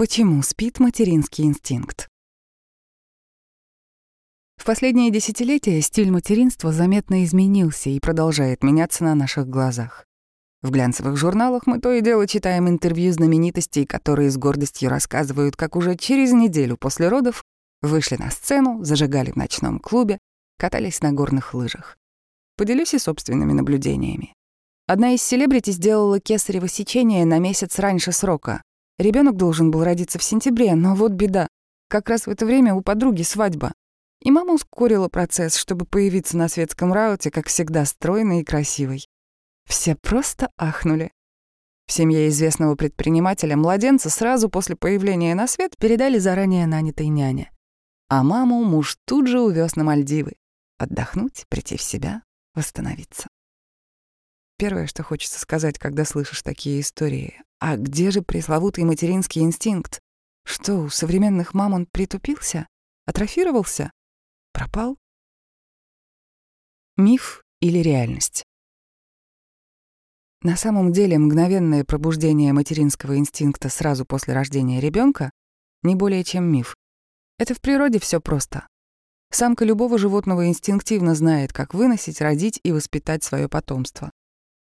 Почему спит материнский инстинкт? В последние десятилетия стиль материнства заметно изменился и продолжает меняться на наших глазах. В глянцевых журналах мы то и дело читаем интервью знаменитостей, которые с гордостью рассказывают, как уже через неделю после родов вышли на сцену, зажигали в ночном клубе, катались на горных лыжах. Поделюсь и собственными наблюдениями. Одна из селебрити сделала кесарево сечение на месяц раньше срока, Ребенок должен был родиться в сентябре, но вот беда. Как раз в это время у подруги свадьба. И мама ускорила процесс, чтобы появиться на светском рауте, как всегда, стройной и красивой. Все просто ахнули. В семье известного предпринимателя младенца сразу после появления на свет передали заранее нанятой няне. А маму муж тут же увез на Мальдивы. Отдохнуть, прийти в себя, восстановиться. Первое, что хочется сказать, когда слышишь такие истории. А где же пресловутый материнский инстинкт? Что, у современных мам он притупился? Атрофировался? Пропал? Миф или реальность? На самом деле мгновенное пробуждение материнского инстинкта сразу после рождения ребенка не более чем миф. Это в природе все просто. Самка любого животного инстинктивно знает, как выносить, родить и воспитать свое потомство.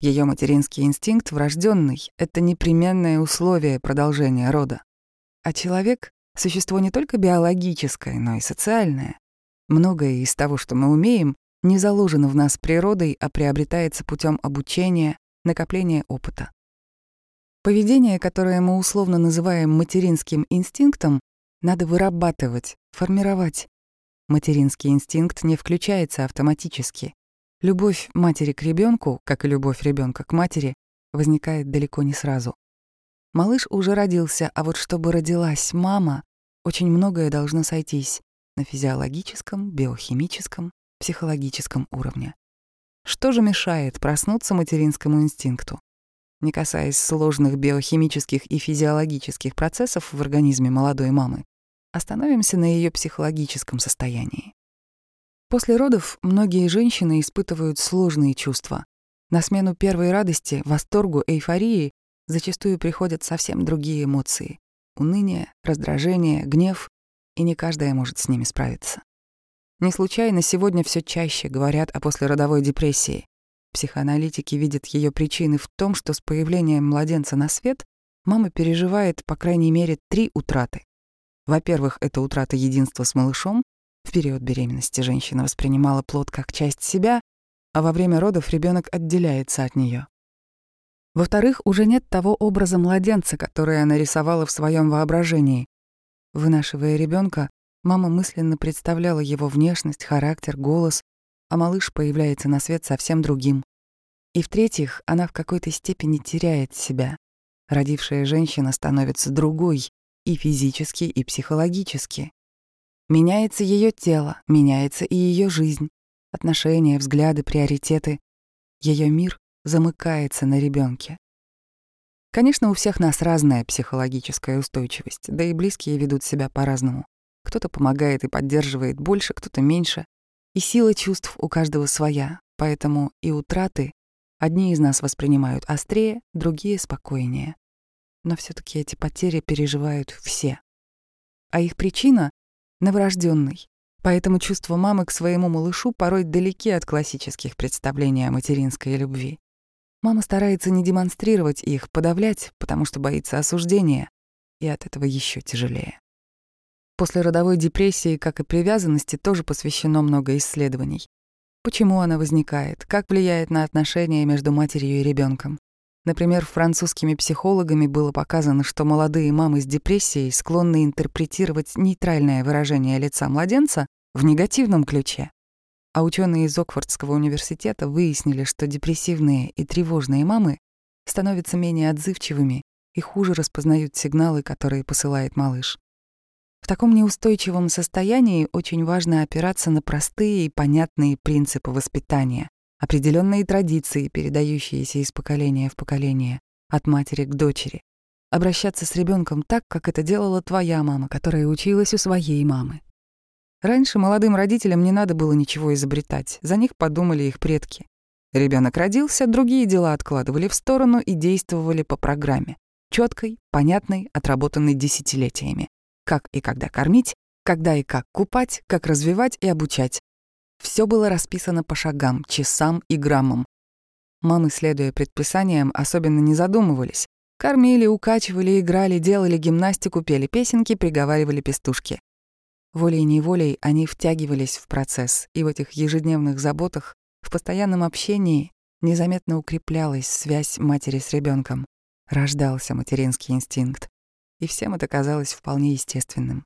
Ее материнский инстинкт врожденный — это непременное условие продолжения рода. А человек — существо не только биологическое, но и социальное. Многое из того, что мы умеем, не заложено в нас природой, а приобретается путем обучения, накопления опыта. Поведение, которое мы условно называем материнским инстинктом, надо вырабатывать, формировать. Материнский инстинкт не включается автоматически. Любовь матери к ребенку, как и любовь ребенка к матери, возникает далеко не сразу. Малыш уже родился, а вот чтобы родилась мама, очень многое должно сойтись на физиологическом, биохимическом, психологическом уровне. Что же мешает проснуться материнскому инстинкту? Не касаясь сложных биохимических и физиологических процессов в организме молодой мамы, остановимся на ее психологическом состоянии. После родов многие женщины испытывают сложные чувства. На смену первой радости, восторгу, эйфории зачастую приходят совсем другие эмоции — уныние, раздражение, гнев, и не каждая может с ними справиться. Не случайно сегодня все чаще говорят о послеродовой депрессии. Психоаналитики видят ее причины в том, что с появлением младенца на свет мама переживает, по крайней мере, три утраты. Во-первых, это утрата единства с малышом, в период беременности женщина воспринимала плод как часть себя, а во время родов ребенок отделяется от нее. Во-вторых, уже нет того образа младенца, который она рисовала в своем воображении. Вынашивая ребенка, мама мысленно представляла его внешность, характер, голос, а малыш появляется на свет совсем другим. И в-третьих, она в какой-то степени теряет себя. Родившая женщина становится другой и физически, и психологически. Меняется ее тело, меняется и ее жизнь, отношения, взгляды, приоритеты. Ее мир замыкается на ребенке. Конечно, у всех нас разная психологическая устойчивость, да и близкие ведут себя по-разному. Кто-то помогает и поддерживает больше, кто-то меньше. И сила чувств у каждого своя, поэтому и утраты одни из нас воспринимают острее, другие — спокойнее. Но все таки эти потери переживают все. А их причина новорожденный. Поэтому чувства мамы к своему малышу порой далеки от классических представлений о материнской любви. Мама старается не демонстрировать их, подавлять, потому что боится осуждения, и от этого еще тяжелее. После родовой депрессии, как и привязанности, тоже посвящено много исследований. Почему она возникает, как влияет на отношения между матерью и ребенком, Например, французскими психологами было показано, что молодые мамы с депрессией склонны интерпретировать нейтральное выражение лица младенца в негативном ключе. А ученые из Окфордского университета выяснили, что депрессивные и тревожные мамы становятся менее отзывчивыми и хуже распознают сигналы, которые посылает малыш. В таком неустойчивом состоянии очень важно опираться на простые и понятные принципы воспитания, определенные традиции, передающиеся из поколения в поколение, от матери к дочери. Обращаться с ребенком так, как это делала твоя мама, которая училась у своей мамы. Раньше молодым родителям не надо было ничего изобретать, за них подумали их предки. Ребенок родился, другие дела откладывали в сторону и действовали по программе. четкой, понятной, отработанной десятилетиями. Как и когда кормить, когда и как купать, как развивать и обучать. Все было расписано по шагам, часам и граммам. Мамы, следуя предписаниям, особенно не задумывались. Кормили, укачивали, играли, делали гимнастику, пели песенки, приговаривали пестушки. Волей-неволей они втягивались в процесс, и в этих ежедневных заботах, в постоянном общении незаметно укреплялась связь матери с ребенком, рождался материнский инстинкт, и всем это казалось вполне естественным.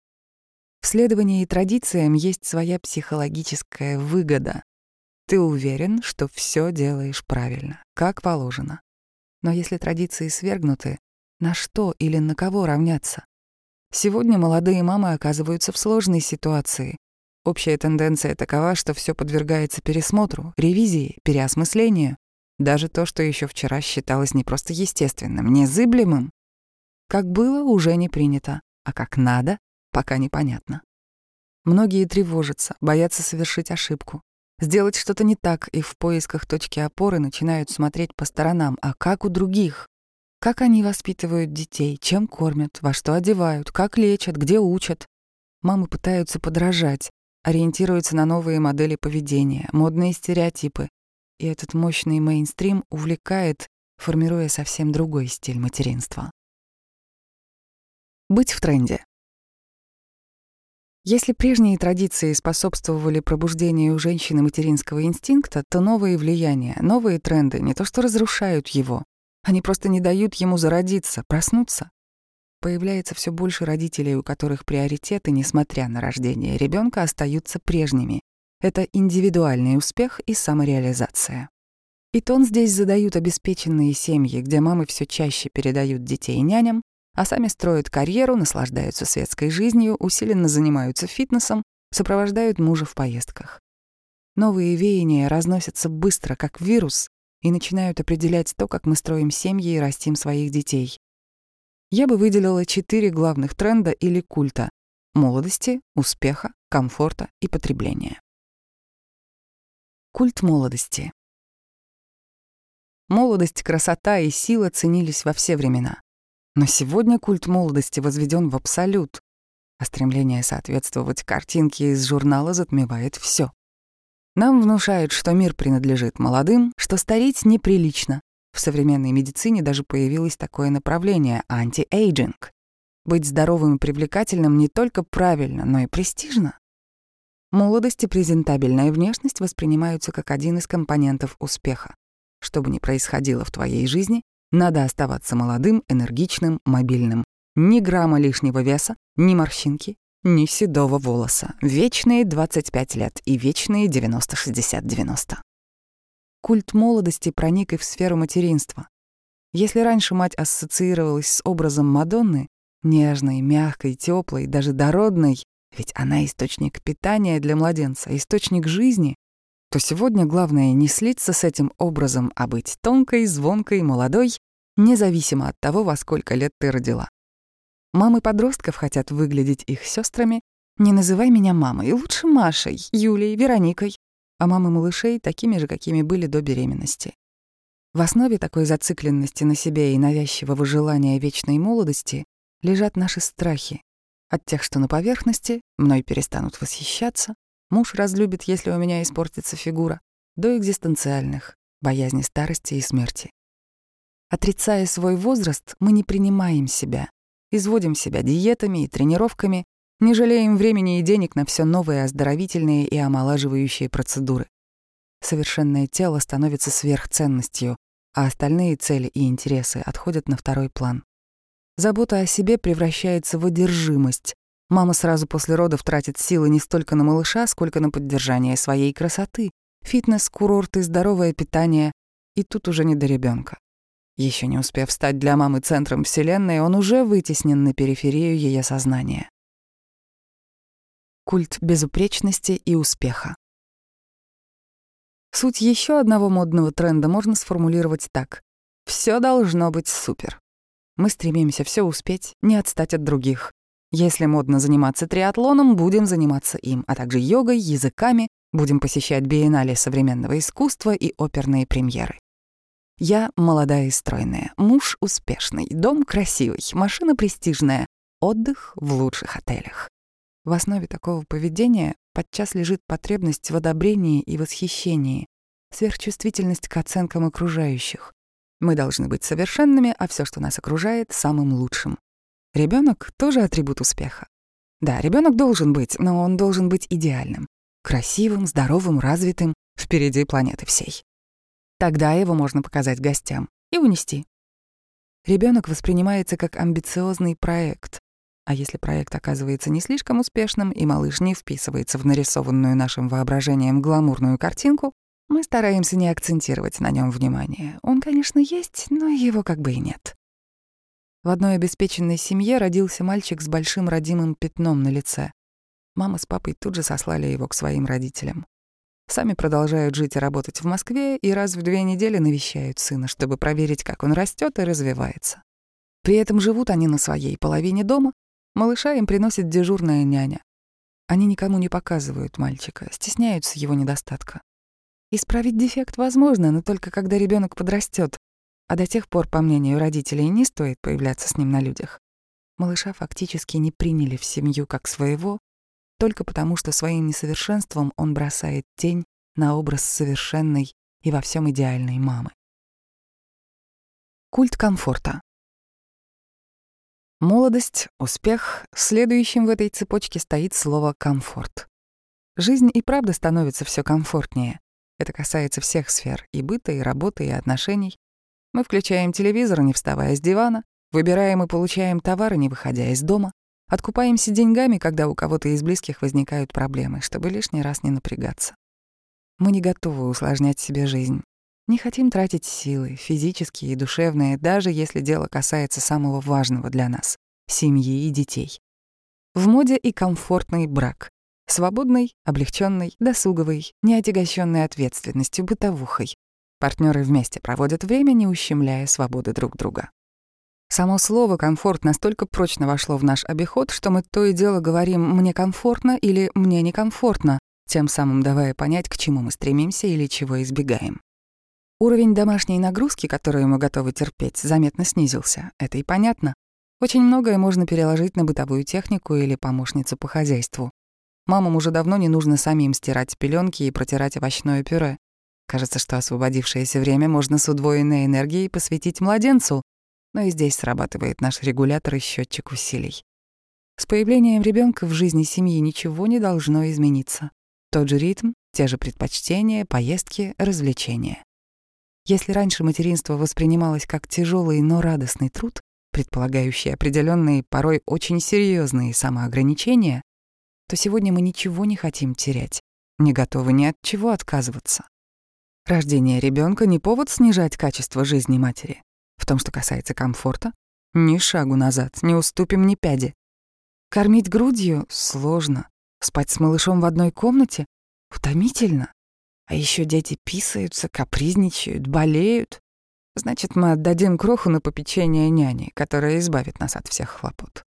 В следовании традициям есть своя психологическая выгода. Ты уверен, что все делаешь правильно, как положено. Но если традиции свергнуты, на что или на кого равняться? Сегодня молодые мамы оказываются в сложной ситуации. Общая тенденция такова, что все подвергается пересмотру, ревизии, переосмыслению. Даже то, что еще вчера считалось не просто естественным, незыблемым. Как было, уже не принято, а как надо, пока непонятно. Многие тревожатся, боятся совершить ошибку, сделать что-то не так и в поисках точки опоры начинают смотреть по сторонам, а как у других? Как они воспитывают детей, чем кормят, во что одевают, как лечат, где учат. Мамы пытаются подражать, ориентируются на новые модели поведения, модные стереотипы. И этот мощный мейнстрим увлекает, формируя совсем другой стиль материнства. Быть в тренде. Если прежние традиции способствовали пробуждению у женщины материнского инстинкта, то новые влияния, новые тренды не то что разрушают его, они просто не дают ему зародиться, проснуться. Появляется все больше родителей, у которых приоритеты, несмотря на рождение ребенка, остаются прежними. Это индивидуальный успех и самореализация. И тон здесь задают обеспеченные семьи, где мамы все чаще передают детей няням, а сами строят карьеру, наслаждаются светской жизнью, усиленно занимаются фитнесом, сопровождают мужа в поездках. Новые веяния разносятся быстро, как вирус, и начинают определять то, как мы строим семьи и растим своих детей. Я бы выделила четыре главных тренда или культа — молодости, успеха, комфорта и потребления. Культ молодости. Молодость, красота и сила ценились во все времена. Но сегодня культ молодости возведен в абсолют, а стремление соответствовать картинке из журнала затмевает все. Нам внушают, что мир принадлежит молодым, что стареть неприлично. В современной медицине даже появилось такое направление — анти-эйджинг. Быть здоровым и привлекательным не только правильно, но и престижно. Молодость и презентабельная внешность воспринимаются как один из компонентов успеха. Что бы ни происходило в твоей жизни, надо оставаться молодым, энергичным, мобильным. Ни грамма лишнего веса, ни морщинки, ни седого волоса. Вечные 25 лет и вечные 90-60-90. Культ молодости проник и в сферу материнства. Если раньше мать ассоциировалась с образом Мадонны, нежной, мягкой, теплой, даже дородной, ведь она источник питания для младенца, источник жизни, то сегодня главное не слиться с этим образом, а быть тонкой, звонкой, молодой, независимо от того, во сколько лет ты родила. Мамы подростков хотят выглядеть их сестрами. Не называй меня мамой, лучше Машей, Юлей, Вероникой. А мамы малышей такими же, какими были до беременности. В основе такой зацикленности на себе и навязчивого желания вечной молодости лежат наши страхи. От тех, что на поверхности, мной перестанут восхищаться, муж разлюбит, если у меня испортится фигура, до экзистенциальных, боязни старости и смерти. Отрицая свой возраст, мы не принимаем себя, Изводим себя диетами и тренировками, не жалеем времени и денег на все новые оздоровительные и омолаживающие процедуры. Совершенное тело становится сверхценностью, а остальные цели и интересы отходят на второй план. Забота о себе превращается в одержимость. Мама сразу после родов тратит силы не столько на малыша, сколько на поддержание своей красоты, фитнес, курорты, здоровое питание. И тут уже не до ребенка. Еще не успев стать для мамы центром Вселенной, он уже вытеснен на периферию ее сознания. Культ безупречности и успеха. Суть еще одного модного тренда можно сформулировать так. Все должно быть супер. Мы стремимся все успеть, не отстать от других. Если модно заниматься триатлоном, будем заниматься им, а также йогой, языками, будем посещать биеннале современного искусства и оперные премьеры. Я молодая и стройная, муж успешный, дом красивый, машина престижная, отдых в лучших отелях. В основе такого поведения подчас лежит потребность в одобрении и восхищении, сверхчувствительность к оценкам окружающих. Мы должны быть совершенными, а все, что нас окружает, самым лучшим. Ребенок тоже атрибут успеха. Да, ребенок должен быть, но он должен быть идеальным. Красивым, здоровым, развитым, впереди планеты всей. Тогда его можно показать гостям и унести. Ребенок воспринимается как амбициозный проект, а если проект оказывается не слишком успешным и малыш не вписывается в нарисованную нашим воображением гламурную картинку, мы стараемся не акцентировать на нем внимание. Он, конечно, есть, но его как бы и нет. В одной обеспеченной семье родился мальчик с большим родимым пятном на лице. Мама с папой тут же сослали его к своим родителям. Сами продолжают жить и работать в Москве и раз в две недели навещают сына, чтобы проверить, как он растет и развивается. При этом живут они на своей половине дома, малыша им приносит дежурная няня. Они никому не показывают мальчика, стесняются его недостатка. Исправить дефект возможно, но только когда ребенок подрастет, а до тех пор, по мнению родителей, не стоит появляться с ним на людях. Малыша фактически не приняли в семью как своего, только потому что своим несовершенством он бросает тень на образ совершенной и во всем идеальной мамы. Культ комфорта. Молодость, успех, следующим в этой цепочке стоит слово «комфорт». Жизнь и правда становится все комфортнее. Это касается всех сфер — и быта, и работы, и отношений. Мы включаем телевизор, не вставая с дивана, выбираем и получаем товары, не выходя из дома, откупаемся деньгами, когда у кого-то из близких возникают проблемы, чтобы лишний раз не напрягаться. Мы не готовы усложнять себе жизнь. Не хотим тратить силы, физические и душевные, даже если дело касается самого важного для нас — семьи и детей. В моде и комфортный брак. Свободный, облегченный, досуговый, не отягощенный ответственностью, бытовухой. Партнеры вместе проводят время, не ущемляя свободы друг друга. Само слово «комфорт» настолько прочно вошло в наш обиход, что мы то и дело говорим «мне комфортно» или «мне некомфортно», тем самым давая понять, к чему мы стремимся или чего избегаем. Уровень домашней нагрузки, которую мы готовы терпеть, заметно снизился. Это и понятно. Очень многое можно переложить на бытовую технику или помощницу по хозяйству. Мамам уже давно не нужно самим стирать пеленки и протирать овощное пюре. Кажется, что освободившееся время можно с удвоенной энергией посвятить младенцу, но и здесь срабатывает наш регулятор и счетчик усилий. С появлением ребенка в жизни семьи ничего не должно измениться. Тот же ритм, те же предпочтения, поездки, развлечения. Если раньше материнство воспринималось как тяжелый, но радостный труд, предполагающий определенные, порой очень серьезные самоограничения, то сегодня мы ничего не хотим терять, не готовы ни от чего отказываться. Рождение ребенка не повод снижать качество жизни матери. В том, что касается комфорта, ни шагу назад, не уступим ни пяди. Кормить грудью сложно, спать с малышом в одной комнате утомительно. А еще дети писаются, капризничают, болеют. Значит, мы отдадим кроху на попечение няни, которая избавит нас от всех хлопот.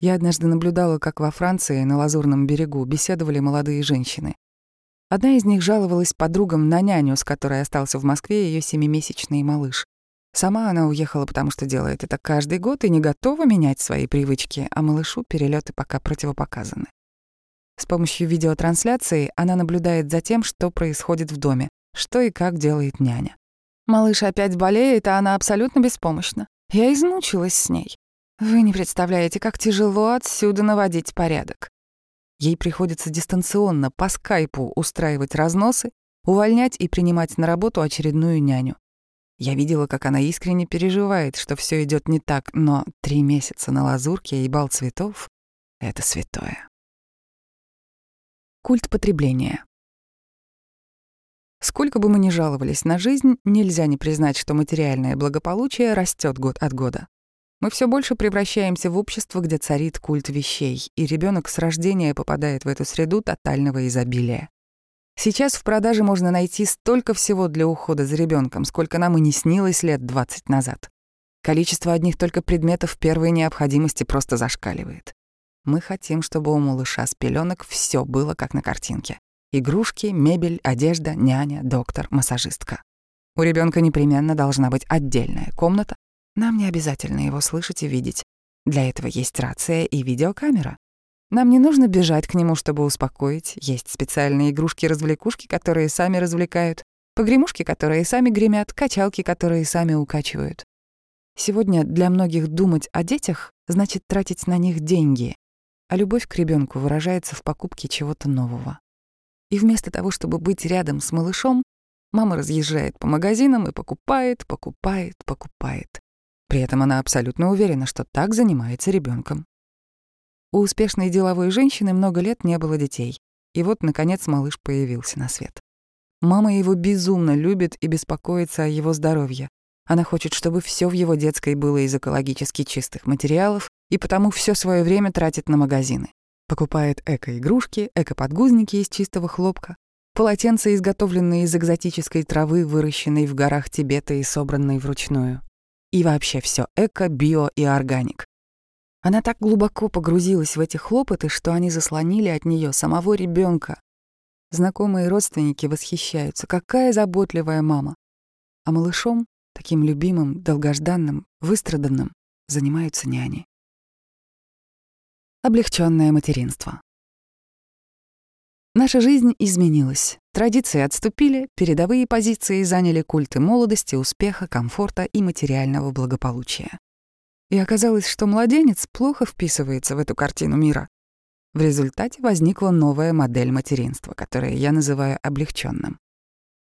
Я однажды наблюдала, как во Франции на Лазурном берегу беседовали молодые женщины. Одна из них жаловалась подругам на няню, с которой остался в Москве ее семимесячный малыш. Сама она уехала, потому что делает это каждый год и не готова менять свои привычки, а малышу перелеты пока противопоказаны. С помощью видеотрансляции она наблюдает за тем, что происходит в доме, что и как делает няня. Малыш опять болеет, а она абсолютно беспомощна. Я измучилась с ней. Вы не представляете, как тяжело отсюда наводить порядок. Ей приходится дистанционно по скайпу устраивать разносы, увольнять и принимать на работу очередную няню. Я видела, как она искренне переживает, что все идет не так, но три месяца на лазурке и бал цветов — это святое. Культ потребления. Сколько бы мы ни жаловались на жизнь, нельзя не признать, что материальное благополучие растет год от года. Мы все больше превращаемся в общество, где царит культ вещей, и ребенок с рождения попадает в эту среду тотального изобилия. Сейчас в продаже можно найти столько всего для ухода за ребенком, сколько нам и не снилось лет 20 назад. Количество одних только предметов первой необходимости просто зашкаливает. Мы хотим, чтобы у малыша с пеленок все было как на картинке. Игрушки, мебель, одежда, няня, доктор, массажистка. У ребенка непременно должна быть отдельная комната. Нам не обязательно его слышать и видеть. Для этого есть рация и видеокамера. Нам не нужно бежать к нему, чтобы успокоить. Есть специальные игрушки-развлекушки, которые сами развлекают, погремушки, которые сами гремят, качалки, которые сами укачивают. Сегодня для многих думать о детях значит тратить на них деньги, а любовь к ребенку выражается в покупке чего-то нового. И вместо того, чтобы быть рядом с малышом, мама разъезжает по магазинам и покупает, покупает, покупает. При этом она абсолютно уверена, что так занимается ребенком. У успешной деловой женщины много лет не было детей. И вот, наконец, малыш появился на свет. Мама его безумно любит и беспокоится о его здоровье. Она хочет, чтобы все в его детской было из экологически чистых материалов, и потому все свое время тратит на магазины. Покупает эко-игрушки, эко-подгузники из чистого хлопка, полотенца, изготовленные из экзотической травы, выращенной в горах Тибета и собранной вручную. И вообще все эко, био и органик. Она так глубоко погрузилась в эти хлопоты, что они заслонили от нее самого ребенка. Знакомые родственники восхищаются. Какая заботливая мама. А малышом, таким любимым, долгожданным, выстраданным, занимаются няни. Облегченное материнство. Наша жизнь изменилась. Традиции отступили, передовые позиции заняли культы молодости, успеха, комфорта и материального благополучия. И оказалось, что младенец плохо вписывается в эту картину мира. В результате возникла новая модель материнства, которую я называю облегченным.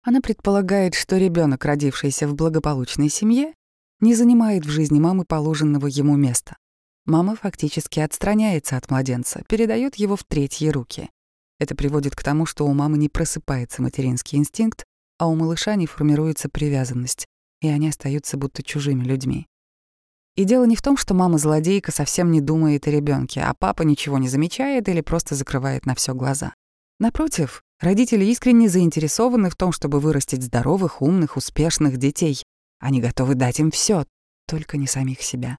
Она предполагает, что ребенок, родившийся в благополучной семье, не занимает в жизни мамы положенного ему места. Мама фактически отстраняется от младенца, передает его в третьи руки. Это приводит к тому, что у мамы не просыпается материнский инстинкт, а у малыша не формируется привязанность, и они остаются будто чужими людьми. И дело не в том, что мама-злодейка совсем не думает о ребенке, а папа ничего не замечает или просто закрывает на все глаза. Напротив, родители искренне заинтересованы в том, чтобы вырастить здоровых, умных, успешных детей. Они готовы дать им все, только не самих себя.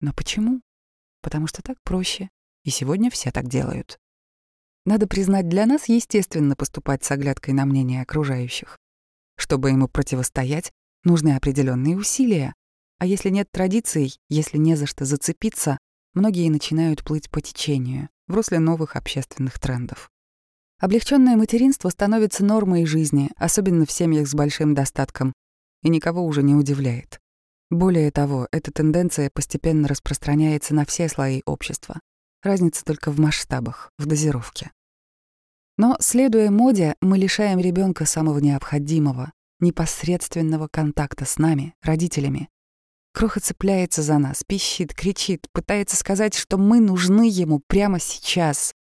Но почему? Потому что так проще. И сегодня все так делают. Надо признать, для нас естественно поступать с оглядкой на мнение окружающих. Чтобы ему противостоять, нужны определенные усилия, а если нет традиций, если не за что зацепиться, многие начинают плыть по течению, в русле новых общественных трендов. Облегченное материнство становится нормой жизни, особенно в семьях с большим достатком, и никого уже не удивляет. Более того, эта тенденция постепенно распространяется на все слои общества. Разница только в масштабах, в дозировке. Но, следуя моде, мы лишаем ребенка самого необходимого, непосредственного контакта с нами, родителями, Кроха цепляется за нас, пищит, кричит, пытается сказать, что мы нужны ему прямо сейчас.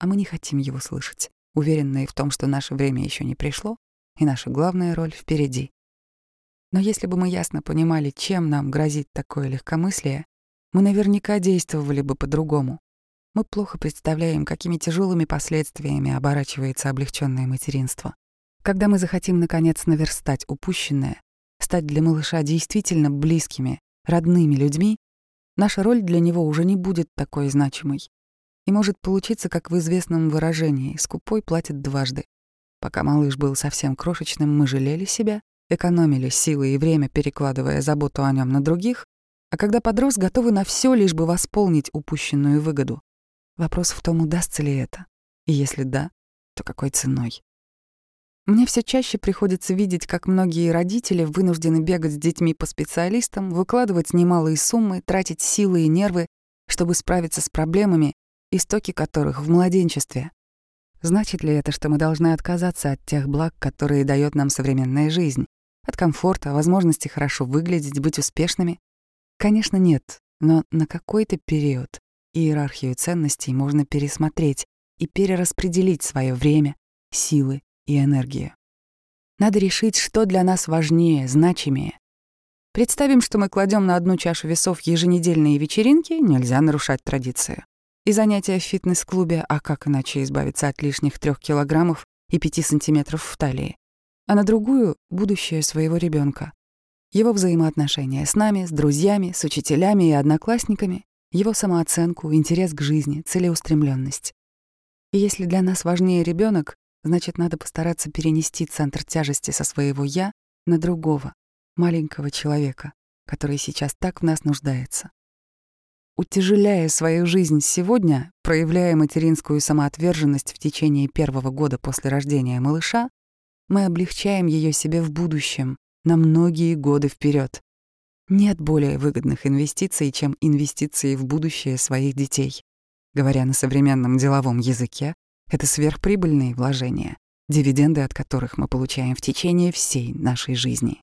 А мы не хотим его слышать, уверенные в том, что наше время еще не пришло, и наша главная роль впереди. Но если бы мы ясно понимали, чем нам грозит такое легкомыслие, мы наверняка действовали бы по-другому. Мы плохо представляем, какими тяжелыми последствиями оборачивается облегченное материнство. Когда мы захотим, наконец, наверстать упущенное, стать для малыша действительно близкими, родными людьми, наша роль для него уже не будет такой значимой. И может получиться, как в известном выражении «скупой платит дважды». Пока малыш был совсем крошечным, мы жалели себя, экономили силы и время, перекладывая заботу о нем на других, а когда подрос, готовы на все, лишь бы восполнить упущенную выгоду. Вопрос в том, удастся ли это. И если да, то какой ценой? Мне все чаще приходится видеть, как многие родители вынуждены бегать с детьми по специалистам, выкладывать немалые суммы, тратить силы и нервы, чтобы справиться с проблемами, истоки которых в младенчестве. Значит ли это, что мы должны отказаться от тех благ, которые дает нам современная жизнь? От комфорта, возможности хорошо выглядеть, быть успешными? Конечно, нет, но на какой-то период иерархию ценностей можно пересмотреть и перераспределить свое время, силы и энергию. Надо решить, что для нас важнее, значимее. Представим, что мы кладем на одну чашу весов еженедельные вечеринки, нельзя нарушать традицию. И занятия в фитнес-клубе, а как иначе избавиться от лишних трех килограммов и пяти сантиметров в талии. А на другую — будущее своего ребенка, Его взаимоотношения с нами, с друзьями, с учителями и одноклассниками, его самооценку, интерес к жизни, целеустремленность. И если для нас важнее ребенок, Значит, надо постараться перенести центр тяжести со своего «я» на другого, маленького человека, который сейчас так в нас нуждается. Утяжеляя свою жизнь сегодня, проявляя материнскую самоотверженность в течение первого года после рождения малыша, мы облегчаем ее себе в будущем, на многие годы вперед. Нет более выгодных инвестиций, чем инвестиции в будущее своих детей. Говоря на современном деловом языке, это сверхприбыльные вложения, дивиденды от которых мы получаем в течение всей нашей жизни.